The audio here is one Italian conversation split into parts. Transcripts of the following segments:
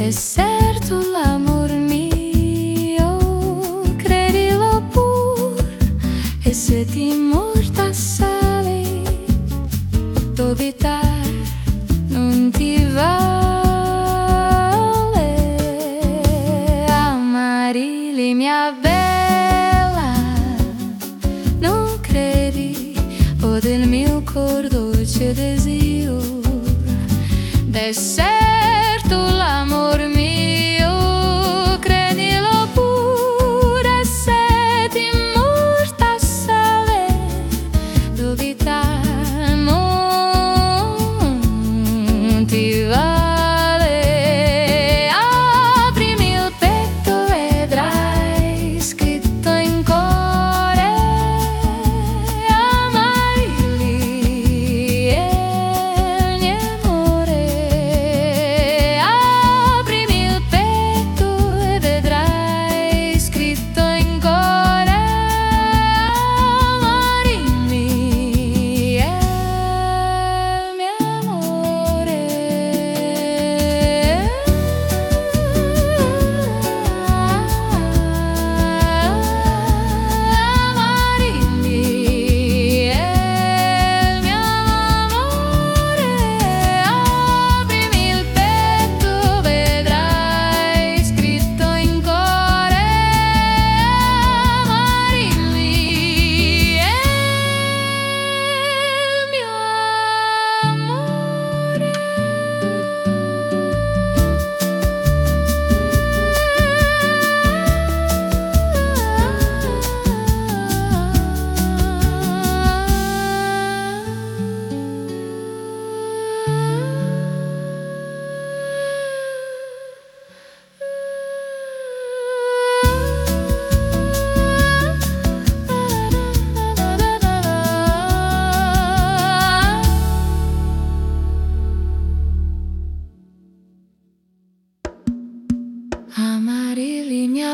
è certo l'amor mio credilo pur e se ti morta sale dubitar non ti vale amarili mia bella non credi o del mio cor dolce desio d'essere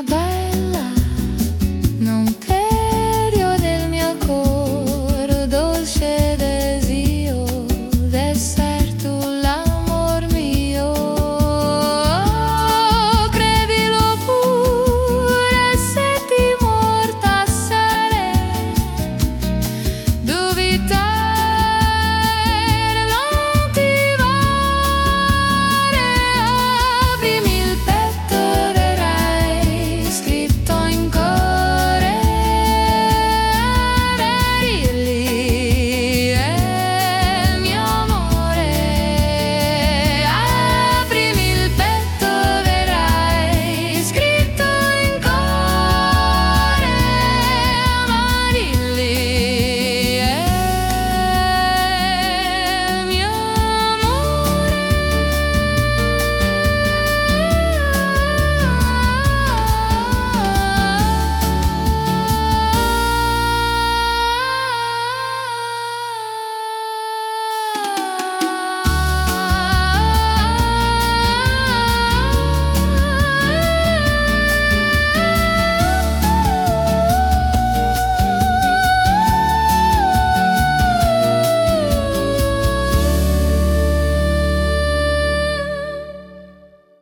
my.